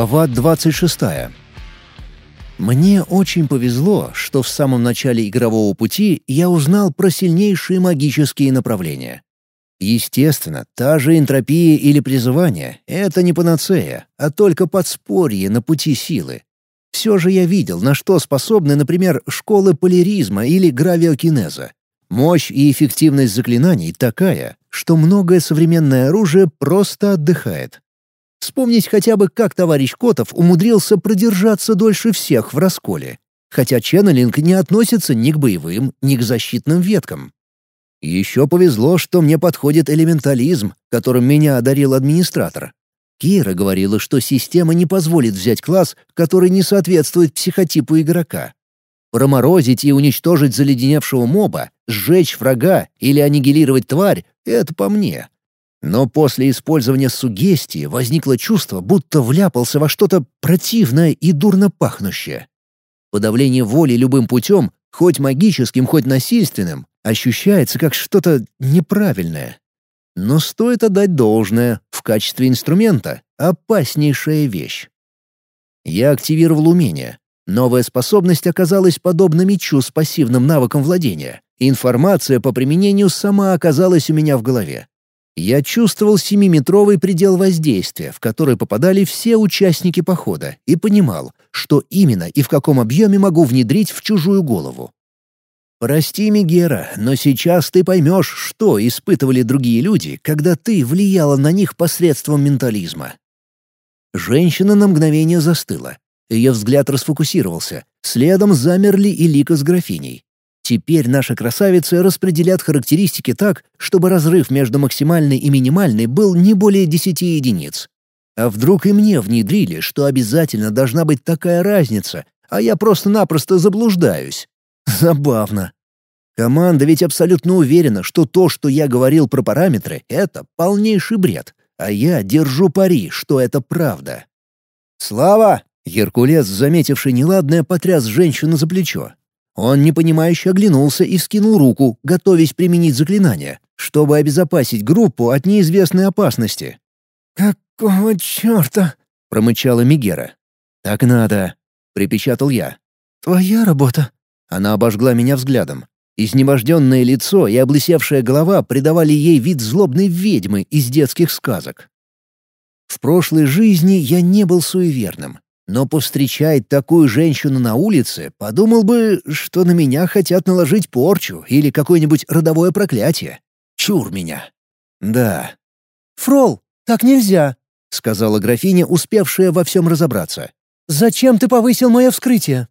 Глава 26. Мне очень повезло, что в самом начале игрового пути я узнал про сильнейшие магические направления. Естественно, та же энтропия или призывание — это не панацея, а только подспорье на пути силы. Все же я видел, на что способны, например, школы поляризма или гравиокинеза. Мощь и эффективность заклинаний такая, что многое современное оружие просто отдыхает. Вспомнить хотя бы, как товарищ Котов умудрился продержаться дольше всех в расколе. Хотя ченнелинг не относится ни к боевым, ни к защитным веткам. Еще повезло, что мне подходит элементализм, которым меня одарил администратор. Кира говорила, что система не позволит взять класс, который не соответствует психотипу игрока. Проморозить и уничтожить заледеневшего моба, сжечь врага или аннигилировать тварь — это по мне. Но после использования сугестии возникло чувство, будто вляпался во что-то противное и дурно пахнущее. Подавление воли любым путем, хоть магическим, хоть насильственным, ощущается как что-то неправильное. Но стоит отдать должное, в качестве инструмента — опаснейшая вещь. Я активировал умение. Новая способность оказалась подобна мечу с пассивным навыком владения. Информация по применению сама оказалась у меня в голове. Я чувствовал семиметровый предел воздействия, в который попадали все участники похода, и понимал, что именно и в каком объеме могу внедрить в чужую голову. «Прости, Мегера, но сейчас ты поймешь, что испытывали другие люди, когда ты влияла на них посредством ментализма». Женщина на мгновение застыла. Ее взгляд расфокусировался. Следом замерли и Лика с графиней. Теперь наши красавицы распределят характеристики так, чтобы разрыв между максимальной и минимальной был не более 10 единиц. А вдруг и мне внедрили, что обязательно должна быть такая разница, а я просто-напросто заблуждаюсь? Забавно. Команда ведь абсолютно уверена, что то, что я говорил про параметры, это полнейший бред, а я держу пари, что это правда. «Слава!» — Геркулес, заметивший неладное, потряс женщину за плечо. Он непонимающе оглянулся и скинул руку, готовясь применить заклинание, чтобы обезопасить группу от неизвестной опасности. «Какого черта?» — промычала Мигера. «Так надо», — припечатал я. «Твоя работа». Она обожгла меня взглядом. Изнеможденное лицо и облысевшая голова придавали ей вид злобной ведьмы из детских сказок. В прошлой жизни я не был суеверным, но повстречать такую женщину на улице, подумал бы, что на меня хотят наложить порчу или какое-нибудь родовое проклятие. Чур меня. Да. «Фрол, так нельзя», — сказала графиня, успевшая во всем разобраться. «Зачем ты повысил мое вскрытие?»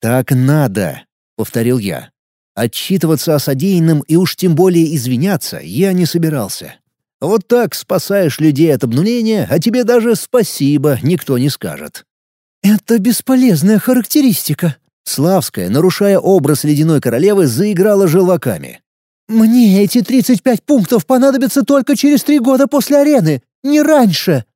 «Так надо», — повторил я. Отчитываться о содеянном и уж тем более извиняться я не собирался. Вот так спасаешь людей от обнуления, а тебе даже спасибо никто не скажет. «Это бесполезная характеристика». Славская, нарушая образ ледяной королевы, заиграла желваками. «Мне эти 35 пунктов понадобятся только через три года после арены, не раньше».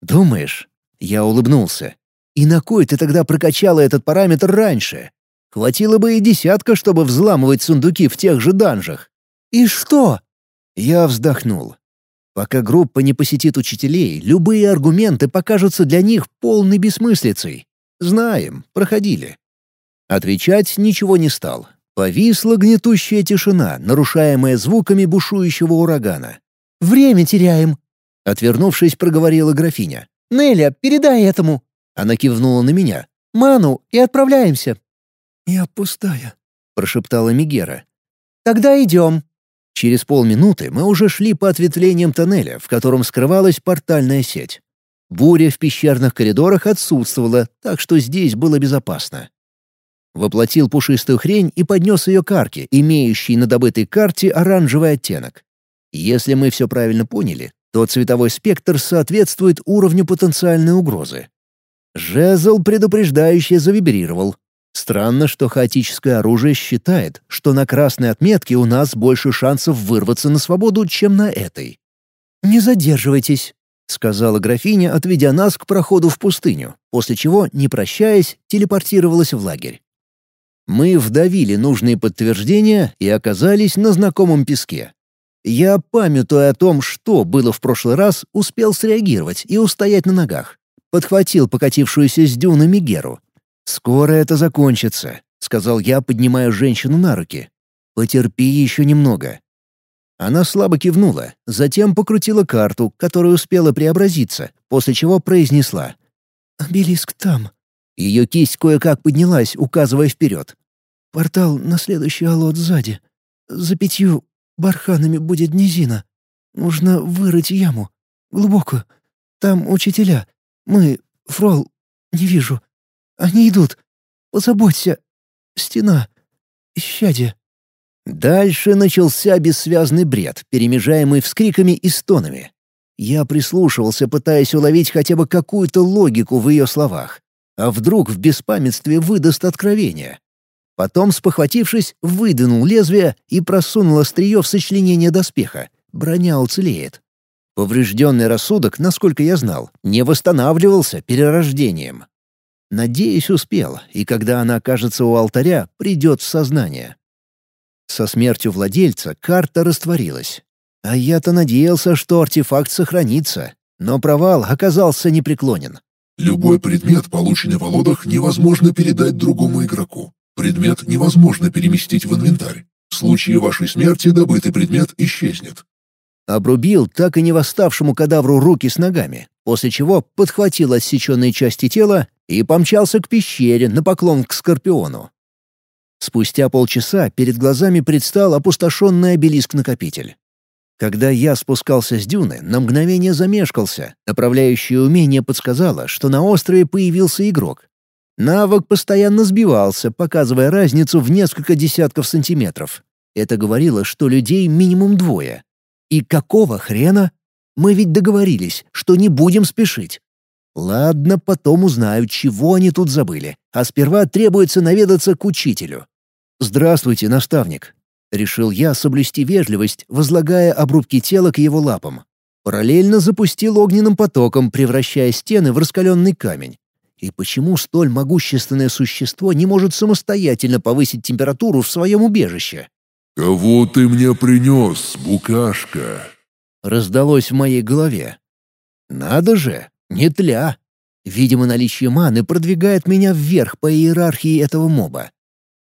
«Думаешь?» — я улыбнулся. «И на кой ты тогда прокачала этот параметр раньше? Хватило бы и десятка, чтобы взламывать сундуки в тех же данжах». «И что?» Я вздохнул. Пока группа не посетит учителей, любые аргументы покажутся для них полной бессмыслицей. Знаем, проходили. Отвечать ничего не стал. Повисла гнетущая тишина, нарушаемая звуками бушующего урагана. «Время теряем», — отвернувшись, проговорила графиня. «Неля, передай этому». Она кивнула на меня. «Ману, и отправляемся». «Я пустая», — прошептала Мигера. «Тогда идем», Через полминуты мы уже шли по ответвлениям тоннеля, в котором скрывалась портальная сеть. Буря в пещерных коридорах отсутствовала, так что здесь было безопасно. Воплотил пушистую хрень и поднес ее к арке, имеющей на добытой карте оранжевый оттенок. Если мы все правильно поняли, то цветовой спектр соответствует уровню потенциальной угрозы. Жезл предупреждающе завибрировал, Странно, что хаотическое оружие считает, что на красной отметке у нас больше шансов вырваться на свободу, чем на этой. «Не задерживайтесь», — сказала графиня, отведя нас к проходу в пустыню, после чего, не прощаясь, телепортировалась в лагерь. Мы вдавили нужные подтверждения и оказались на знакомом песке. Я, памятуя о том, что было в прошлый раз, успел среагировать и устоять на ногах. подхватил покатившуюся с дюны Мигеру. «Скоро это закончится», — сказал я, поднимая женщину на руки. «Потерпи еще немного». Она слабо кивнула, затем покрутила карту, которая успела преобразиться, после чего произнесла. «Обелиск там». Ее кисть кое-как поднялась, указывая вперед. «Портал на следующий алот сзади. За пятью барханами будет низина. Нужно вырыть яму. Глубокую. Там учителя. Мы, Фрол, не вижу. Они идут. Позаботься. Стена. Исчадие». Дальше начался бессвязный бред, перемежаемый вскриками и стонами. Я прислушивался, пытаясь уловить хотя бы какую-то логику в ее словах. А вдруг в беспамятстве выдаст откровение? Потом, спохватившись, выдвинул лезвие и просунул острие в сочленение доспеха. Броня уцелеет. Поврежденный рассудок, насколько я знал, не восстанавливался перерождением. Надеюсь, успел, и когда она окажется у алтаря, придет в сознание. Со смертью владельца карта растворилась. А я-то надеялся, что артефакт сохранится, но провал оказался непреклонен. Любой предмет, полученный в Володах, невозможно передать другому игроку. Предмет невозможно переместить в инвентарь. В случае вашей смерти добытый предмет исчезнет. Обрубил так и не восставшему кадавру руки с ногами, после чего подхватил отсеченные части тела и помчался к пещере на поклон к Скорпиону. Спустя полчаса перед глазами предстал опустошенный обелиск-накопитель. Когда я спускался с дюны, на мгновение замешкался. Направляющее умение подсказало, что на острове появился игрок. Навык постоянно сбивался, показывая разницу в несколько десятков сантиметров. Это говорило, что людей минимум двое. И какого хрена? Мы ведь договорились, что не будем спешить. Ладно, потом узнаю, чего они тут забыли. А сперва требуется наведаться к учителю. «Здравствуйте, наставник». Решил я соблюсти вежливость, возлагая обрубки тела к его лапам. Параллельно запустил огненным потоком, превращая стены в раскаленный камень. И почему столь могущественное существо не может самостоятельно повысить температуру в своем убежище? «Кого ты мне принес, букашка?» Раздалось в моей голове. «Надо же, не тля. Видимо, наличие маны продвигает меня вверх по иерархии этого моба.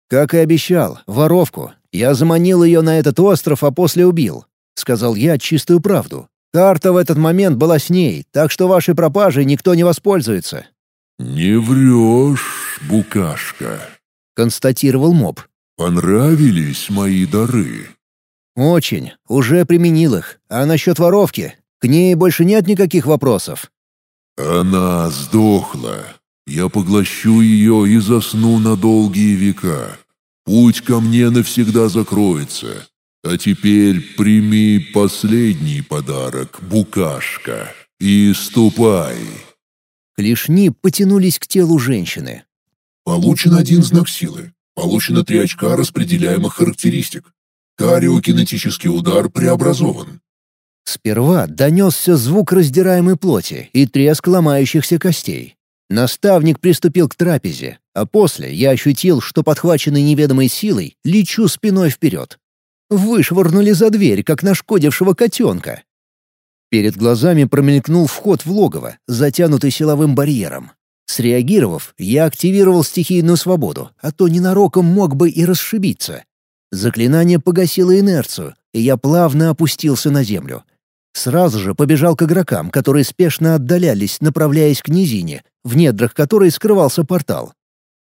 Как и обещал, воровку. Я заманил ее на этот остров, а после убил. Сказал я чистую правду. Карта в этот момент была с ней, так что вашей пропажей никто не воспользуется. «Не врешь, букашка», — констатировал моб. «Понравились мои дары?» «Очень. Уже применил их. А насчет воровки? К ней больше нет никаких вопросов». «Она сдохла. Я поглощу ее и засну на долгие века. Путь ко мне навсегда закроется. А теперь прими последний подарок, букашка, и ступай». Клешни потянулись к телу женщины. Получен один знак силы. Получено три очка распределяемых характеристик. Кариокинетический удар преобразован. Сперва донесся звук раздираемой плоти и треск ломающихся костей. Наставник приступил к трапезе, а после я ощутил, что подхваченный неведомой силой лечу спиной вперед. Вышвырнули за дверь, как нашкодившего котенка. Перед глазами промелькнул вход в логово, затянутый силовым барьером. Среагировав, я активировал стихийную свободу, а то ненароком мог бы и расшибиться. Заклинание погасило инерцию, и я плавно опустился на землю. Сразу же побежал к игрокам, которые спешно отдалялись, направляясь к низине, в недрах которой скрывался портал.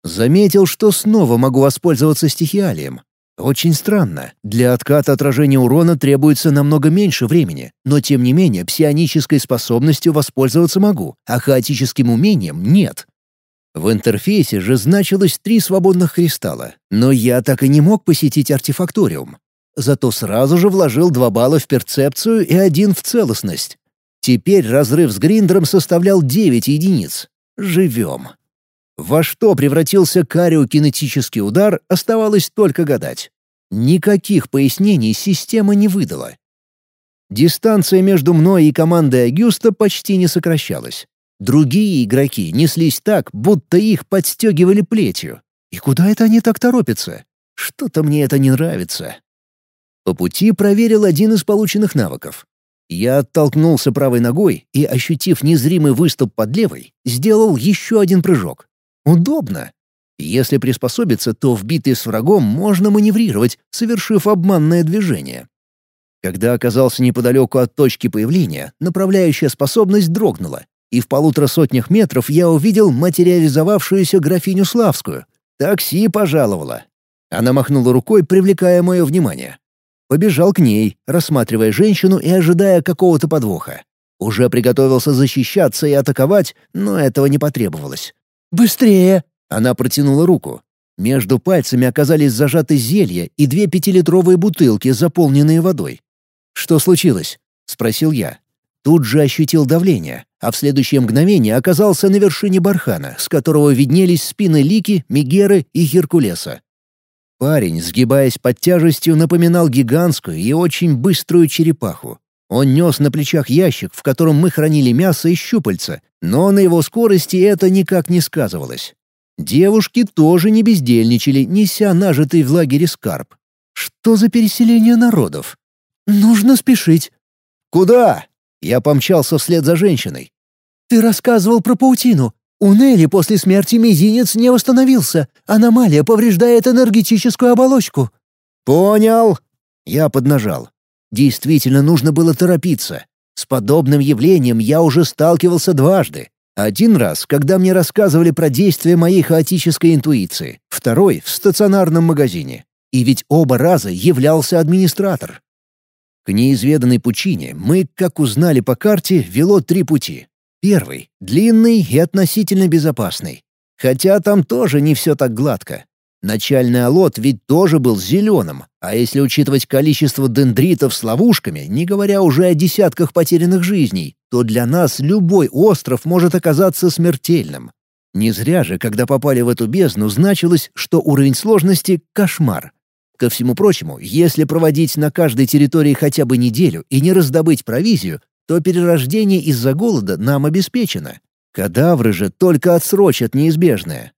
Заметил, что снова могу воспользоваться стихиалием. Очень странно. Для отката отражения урона требуется намного меньше времени, но тем не менее псионической способностью воспользоваться могу, а хаотическим умением нет. В интерфейсе же значилось три свободных кристалла, но я так и не мог посетить артефакториум. Зато сразу же вложил два балла в перцепцию и один в целостность. Теперь разрыв с гриндером составлял 9 единиц. Живем. Во что превратился кариокинетический удар, оставалось только гадать. Никаких пояснений система не выдала. Дистанция между мной и командой Агюста почти не сокращалась. Другие игроки неслись так, будто их подстегивали плетью. И куда это они так торопятся? Что-то мне это не нравится. По пути проверил один из полученных навыков. Я оттолкнулся правой ногой и, ощутив незримый выступ под левой, сделал еще один прыжок. Удобно. Если приспособиться, то в битве с врагом можно маневрировать, совершив обманное движение. Когда оказался неподалеку от точки появления, направляющая способность дрогнула, и в полутора сотнях метров я увидел материализовавшуюся графиню Славскую. Такси пожаловала. Она махнула рукой, привлекая мое внимание. Побежал к ней, рассматривая женщину и ожидая какого-то подвоха. Уже приготовился защищаться и атаковать, но этого не потребовалось. «Быстрее!» Она протянула руку. Между пальцами оказались зажаты зелья и две пятилитровые бутылки, заполненные водой. «Что случилось?» — спросил я. Тут же ощутил давление, а в следующее мгновение оказался на вершине бархана, с которого виднелись спины Лики, Мегеры и Геркулеса. Парень, сгибаясь под тяжестью, напоминал гигантскую и очень быструю черепаху. Он нес на плечах ящик, в котором мы хранили мясо и щупальца, но на его скорости это никак не сказывалось. Девушки тоже не бездельничали, неся нажитый в лагере скарб. Что за переселение народов? «Нужно спешить». «Куда?» Я помчался вслед за женщиной. «Ты рассказывал про паутину. У Нелли после смерти мизинец не восстановился. Аномалия повреждает энергетическую оболочку». «Понял». Я поднажал. Действительно нужно было торопиться. С подобным явлением я уже сталкивался дважды. Один раз, когда мне рассказывали про действия моей хаотической интуиции. Второй — в стационарном магазине. И ведь оба раза являлся администратор. К неизведанной пучине мы, как узнали по карте, вело три пути. Первый — длинный и относительно безопасный. Хотя там тоже не все так гладко. Начальный алот ведь тоже был зеленым, а если учитывать количество дендритов с ловушками, не говоря уже о десятках потерянных жизней, то для нас любой остров может оказаться смертельным. Не зря же, когда попали в эту бездну, значилось, что уровень сложности — кошмар. Ко всему прочему, если проводить на каждой территории хотя бы неделю и не раздобыть провизию, то перерождение из-за голода нам обеспечено. Кадавры же только отсрочат неизбежное.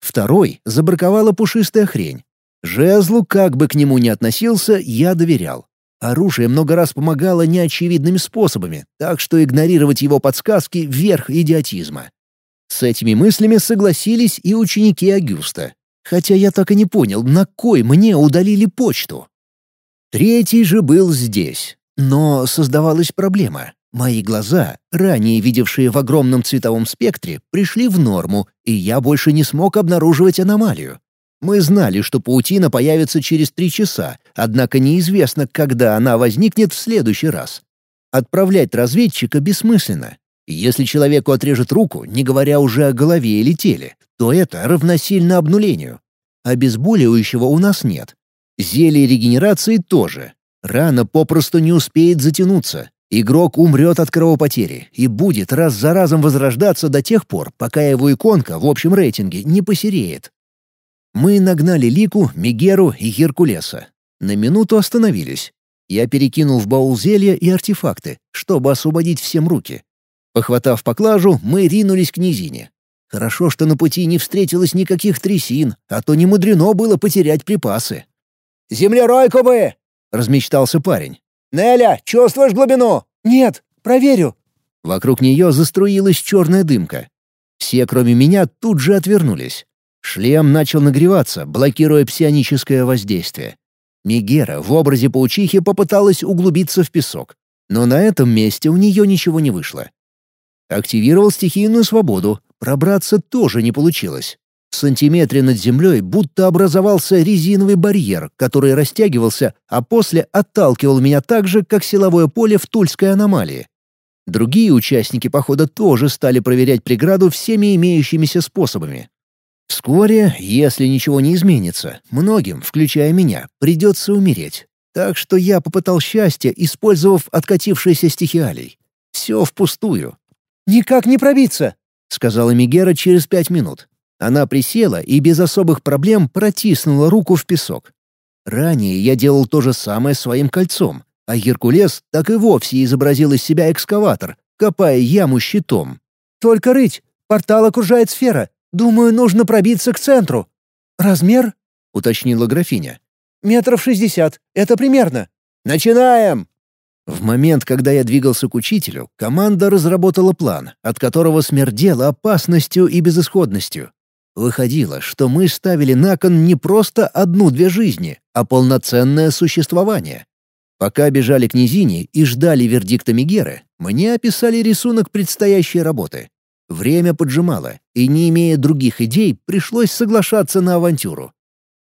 Второй забраковала пушистая хрень. Жезлу, как бы к нему ни относился, я доверял. Оружие много раз помогало неочевидными способами, так что игнорировать его подсказки — верх идиотизма. С этими мыслями согласились и ученики Агюста. Хотя я так и не понял, на кой мне удалили почту. Третий же был здесь, но создавалась проблема. Мои глаза, ранее видевшие в огромном цветовом спектре, пришли в норму, и я больше не смог обнаруживать аномалию. Мы знали, что паутина появится через три часа, однако неизвестно, когда она возникнет в следующий раз. Отправлять разведчика бессмысленно. Если человеку отрежет руку, не говоря уже о голове или теле, то это равносильно обнулению. Обезболивающего у нас нет. Зелье регенерации тоже. Рана попросту не успеет затянуться. Игрок умрет от кровопотери и будет раз за разом возрождаться до тех пор, пока его иконка в общем рейтинге не посереет. Мы нагнали Лику, Мегеру и Геркулеса. На минуту остановились. Я перекинул в баул зелья и артефакты, чтобы освободить всем руки. Похватав поклажу, мы ринулись к низине. Хорошо, что на пути не встретилось никаких трясин, а то не мудрено было потерять припасы. «Землеройку бы!» — размечтался парень. «Неля, чувствуешь глубину?» «Нет, проверю». Вокруг нее заструилась черная дымка. Все, кроме меня, тут же отвернулись. Шлем начал нагреваться, блокируя псионическое воздействие. Мегера в образе паучихи попыталась углубиться в песок, но на этом месте у нее ничего не вышло. Активировал стихийную свободу, пробраться тоже не получилось. В сантиметре над землей будто образовался резиновый барьер, который растягивался, а после отталкивал меня так же, как силовое поле в Тульской аномалии. Другие участники похода тоже стали проверять преграду всеми имеющимися способами. Вскоре, если ничего не изменится, многим, включая меня, придется умереть. Так что я попытал счастье, использовав откатившиеся стихиалий. Все впустую. «Никак не пробиться», — сказала Мигера через пять минут. Она присела и без особых проблем протиснула руку в песок. Ранее я делал то же самое своим кольцом, а Геркулес так и вовсе изобразил из себя экскаватор, копая яму щитом. «Только рыть! Портал окружает сфера. Думаю, нужно пробиться к центру». «Размер?» — уточнила графиня. «Метров шестьдесят. Это примерно». «Начинаем!» В момент, когда я двигался к учителю, команда разработала план, от которого смердело опасностью и безысходностью. Выходило, что мы ставили на кон не просто одну-две жизни, а полноценное существование. Пока бежали к низине и ждали вердикта Мегеры, мне описали рисунок предстоящей работы. Время поджимало, и, не имея других идей, пришлось соглашаться на авантюру.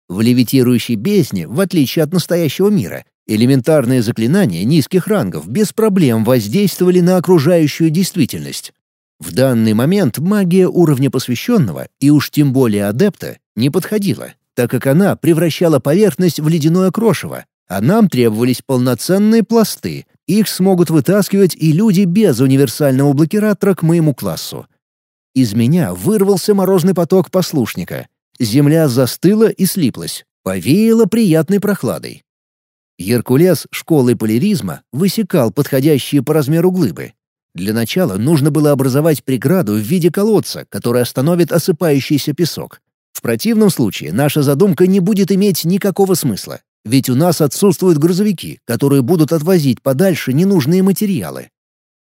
В левитирующей бездне, в отличие от настоящего мира, Элементарные заклинания низких рангов без проблем воздействовали на окружающую действительность. В данный момент магия уровня посвященного, и уж тем более адепта, не подходила, так как она превращала поверхность в ледяное крошево, а нам требовались полноценные пласты, их смогут вытаскивать и люди без универсального блокиратора к моему классу. Из меня вырвался морозный поток послушника. Земля застыла и слиплась, повеяла приятной прохладой. Геркулес школы поляризма высекал подходящие по размеру глыбы. Для начала нужно было образовать преграду в виде колодца, который остановит осыпающийся песок. В противном случае наша задумка не будет иметь никакого смысла, ведь у нас отсутствуют грузовики, которые будут отвозить подальше ненужные материалы.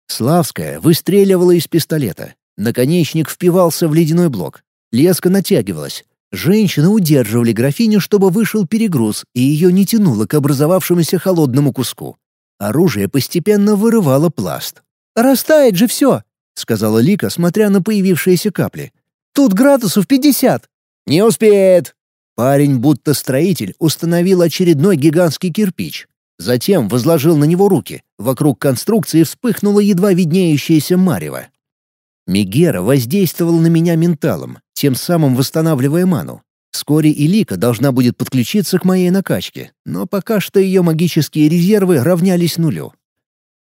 Славская выстреливала из пистолета. Наконечник впивался в ледяной блок. Леска натягивалась, Женщины удерживали графиню, чтобы вышел перегруз, и ее не тянуло к образовавшемуся холодному куску. Оружие постепенно вырывало пласт. «Растает же все!» — сказала Лика, смотря на появившиеся капли. «Тут градусов пятьдесят!» «Не успеет!» Парень, будто строитель, установил очередной гигантский кирпич. Затем возложил на него руки. Вокруг конструкции вспыхнуло едва виднеющееся марево. Мегера воздействовал на меня менталом, тем самым восстанавливая ману. Вскоре и Лика должна будет подключиться к моей накачке, но пока что ее магические резервы равнялись нулю.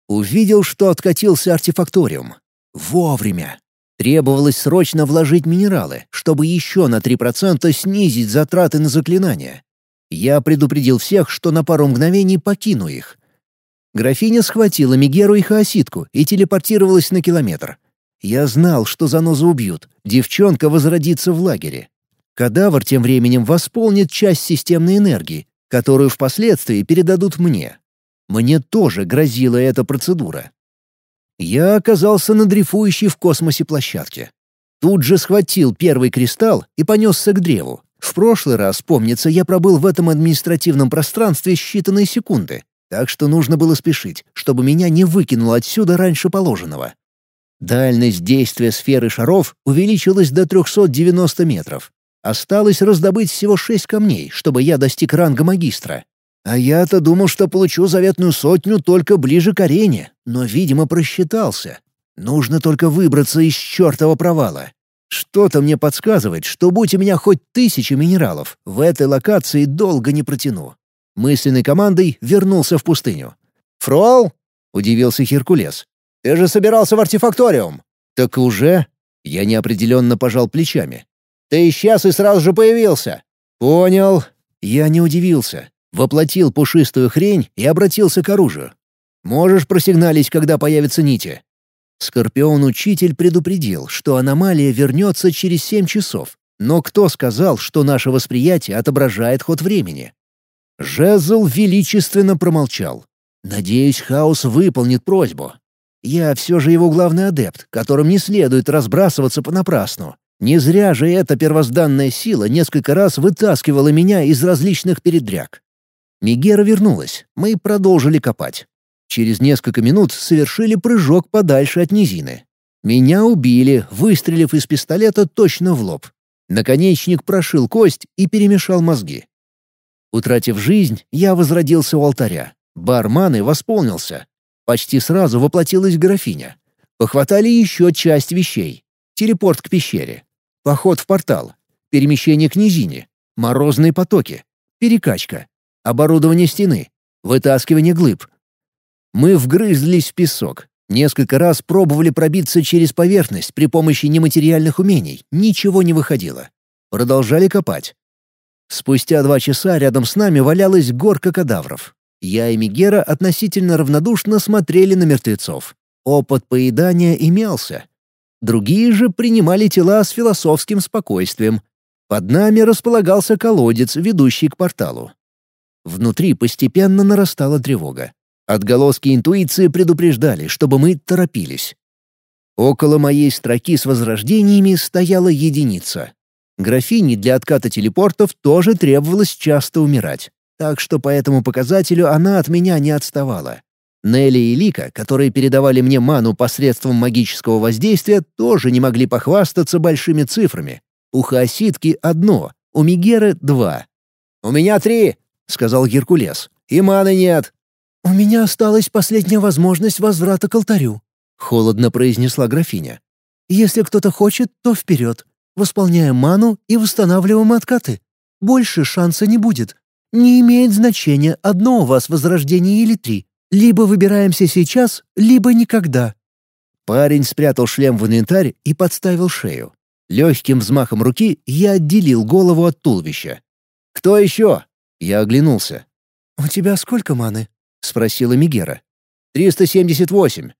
Увидел, что откатился артефакториум. Вовремя. Требовалось срочно вложить минералы, чтобы еще на 3% снизить затраты на заклинания. Я предупредил всех, что на пару мгновений покину их. Графиня схватила Мегеру и Хаоситку и телепортировалась на километр — я знал, что занозу убьют. Девчонка возродится в лагере. Кадавр тем временем восполнит часть системной энергии, которую впоследствии передадут мне. Мне тоже грозила эта процедура. Я оказался на дрейфующей в космосе площадке. Тут же схватил первый кристалл и понесся к древу. В прошлый раз, помнится, я пробыл в этом административном пространстве считанные секунды, так что нужно было спешить, чтобы меня не выкинуло отсюда раньше положенного. Дальность действия сферы шаров увеличилась до 390 метров. Осталось раздобыть всего шесть камней, чтобы я достиг ранга магистра. А я-то думал, что получу заветную сотню только ближе к арене, но, видимо, просчитался. Нужно только выбраться из чертова провала. Что-то мне подсказывает, что будь у меня хоть тысяча минералов, в этой локации долго не протяну. Мысленной командой вернулся в пустыню. «Фрол?» — удивился Херкулес. Ты же собирался в артефакториум». «Так уже?» Я неопределенно пожал плечами. «Ты исчез и сразу же появился». «Понял». Я не удивился. Воплотил пушистую хрень и обратился к оружию. «Можешь просигналить, когда появятся нити?» Скорпион-учитель предупредил, что аномалия вернется через семь часов. Но кто сказал, что наше восприятие отображает ход времени? Жезл величественно промолчал. Надеюсь, хаос выполнит просьбу. Я все же его главный адепт, которым не следует разбрасываться понапрасну. Не зря же эта первозданная сила несколько раз вытаскивала меня из различных передряг. Мигера вернулась, мы продолжили копать. Через несколько минут совершили прыжок подальше от низины. Меня убили, выстрелив из пистолета точно в лоб. Наконечник прошил кость и перемешал мозги. Утратив жизнь, я возродился у алтаря. Барманы восполнился, Почти сразу воплотилась графиня. Похватали еще часть вещей. Телепорт к пещере. Поход в портал. Перемещение к низине. Морозные потоки. Перекачка. Оборудование стены. Вытаскивание глыб. Мы вгрызлись в песок. Несколько раз пробовали пробиться через поверхность при помощи нематериальных умений. Ничего не выходило. Продолжали копать. Спустя два часа рядом с нами валялась горка кадавров. Я и Мигера относительно равнодушно смотрели на мертвецов. Опыт поедания имелся. Другие же принимали тела с философским спокойствием. Под нами располагался колодец, ведущий к порталу. Внутри постепенно нарастала тревога. Отголоски интуиции предупреждали, чтобы мы торопились. Около моей строки с возрождениями стояла единица. Графине для отката телепортов тоже требовалось часто умирать, так что по этому показателю она от меня не отставала. Нелли и Лика, которые передавали мне ману посредством магического воздействия, тоже не могли похвастаться большими цифрами. У Хаоситки — одно, у Мигеры — два. «У меня три!» — сказал Геркулес. «И маны нет!» «У меня осталась последняя возможность возврата к алтарю», — холодно произнесла графиня. «Если кто-то хочет, то вперед. Восполняем ману и восстанавливаем откаты. Больше шанса не будет. Не имеет значения, одно у вас возрождение или три. Либо выбираемся сейчас, либо никогда». Парень спрятал шлем в инвентарь и подставил шею. Легким взмахом руки я отделил голову от туловища. «Кто еще?» Я оглянулся. «У тебя сколько маны?» — спросила Мигера. «Триста семьдесят восемь».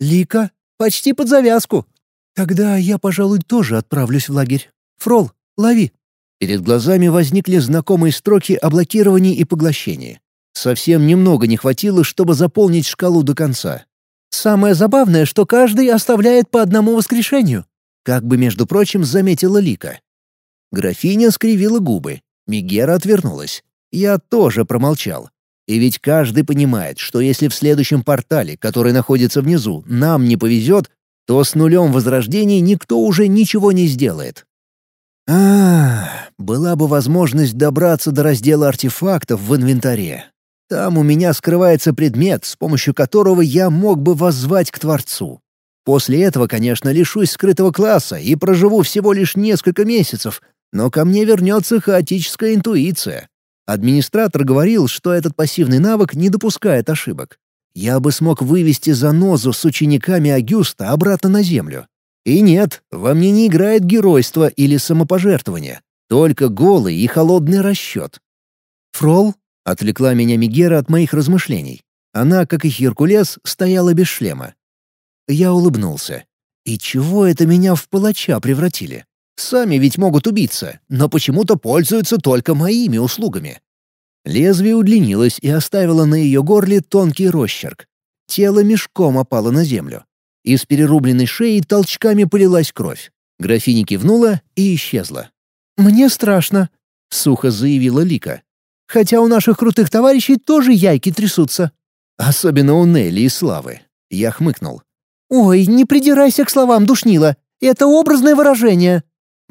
«Лика?» «Почти под завязку». «Тогда я, пожалуй, тоже отправлюсь в лагерь. Фрол, лови». Перед глазами возникли знакомые строки о блокировании и поглощении. Совсем немного не хватило, чтобы заполнить шкалу до конца. «Самое забавное, что каждый оставляет по одному воскрешению», как бы, между прочим, заметила Лика. Графиня скривила губы. Мигера отвернулась. Я тоже промолчал. И ведь каждый понимает, что если в следующем портале, который находится внизу, нам не повезет, то с нулем возрождений никто уже ничего не сделает. А, была бы возможность добраться до раздела артефактов в инвентаре. Там у меня скрывается предмет, с помощью которого я мог бы воззвать к Творцу. После этого, конечно, лишусь скрытого класса и проживу всего лишь несколько месяцев, но ко мне вернется хаотическая интуиция. Администратор говорил, что этот пассивный навык не допускает ошибок. Я бы смог вывести занозу с учениками Агюста обратно на Землю. И нет, во мне не играет геройство или самопожертвование, только голый и холодный расчет. «Фрол?» — отвлекла меня Мигера от моих размышлений. Она, как и Херкулес, стояла без шлема. Я улыбнулся. «И чего это меня в палача превратили? Сами ведь могут убиться, но почему-то пользуются только моими услугами. Лезвие удлинилось и оставило на ее горле тонкий росчерк. Тело мешком опало на землю. Из перерубленной шеи толчками полилась кровь. Графиня кивнула и исчезла. «Мне страшно», — сухо заявила Лика. «Хотя у наших крутых товарищей тоже яйки трясутся». Особенно у Нелли и Славы. Я хмыкнул. «Ой, не придирайся к словам, душнила. Это образное выражение».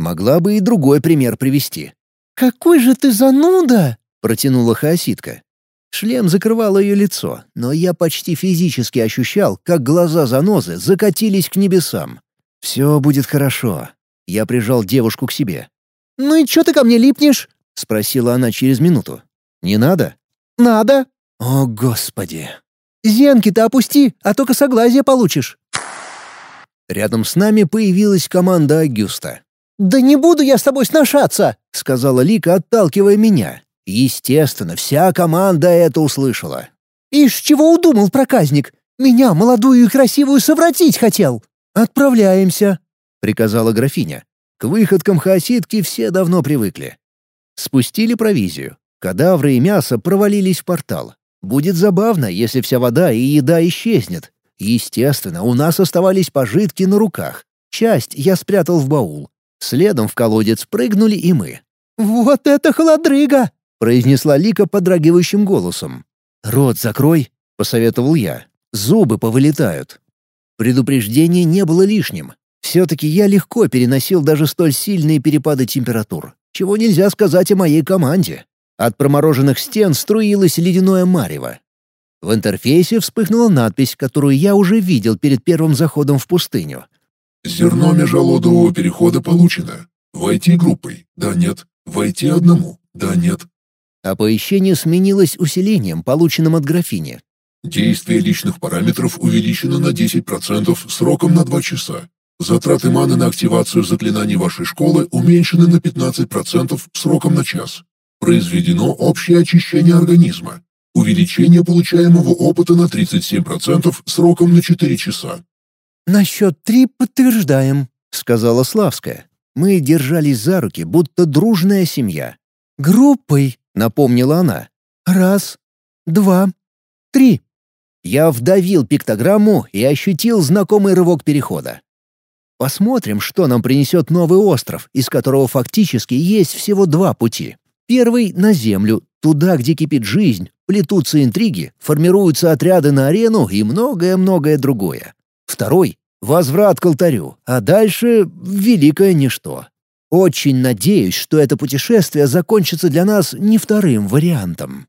Могла бы и другой пример привести. «Какой же ты зануда!» — протянула хаоситка. Шлем закрывал ее лицо, но я почти физически ощущал, как глаза занозы закатились к небесам. «Все будет хорошо». Я прижал девушку к себе. «Ну и что ты ко мне липнешь?» — спросила она через минуту. «Не надо?» «Надо». «О, Господи!» «Зенки-то опусти, а то косоглазие получишь». Рядом с нами появилась команда Агюста. «Да не буду я с тобой сношаться!» — сказала Лика, отталкивая меня. Естественно, вся команда это услышала. «Ишь, чего удумал проказник? Меня, молодую и красивую, совратить хотел!» «Отправляемся», — приказала графиня. К выходкам хаоситки все давно привыкли. Спустили провизию. Кадавры и мясо провалились в портал. Будет забавно, если вся вода и еда исчезнет. Естественно, у нас оставались пожитки на руках. Часть я спрятал в баул. Следом в колодец прыгнули и мы. «Вот это холодрыга!» — произнесла Лика подрагивающим голосом. «Рот закрой», — посоветовал я. «Зубы повылетают». Предупреждение не было лишним. Все-таки я легко переносил даже столь сильные перепады температур, чего нельзя сказать о моей команде. От промороженных стен струилось ледяное марево. В интерфейсе вспыхнула надпись, которую я уже видел перед первым заходом в пустыню. Зерно межолодового перехода получено. Войти группой? Да, нет. Войти одному? Да, нет. Оповещение сменилось усилением, полученным от графини. Действие личных параметров увеличено на 10% сроком на 2 часа. Затраты маны на активацию заклинаний вашей школы уменьшены на 15% сроком на час. Произведено общее очищение организма. Увеличение получаемого опыта на 37% сроком на 4 часа. «На счет три подтверждаем», — сказала Славская. Мы держались за руки, будто дружная семья. «Группой», — напомнила она. «Раз, два, три». Я вдавил пиктограмму и ощутил знакомый рывок перехода. Посмотрим, что нам принесет новый остров, из которого фактически есть всего два пути. Первый — на Землю, туда, где кипит жизнь, плетутся интриги, формируются отряды на арену и многое-многое другое. Второй — возврат к алтарю, а дальше — великое ничто. Очень надеюсь, что это путешествие закончится для нас не вторым вариантом.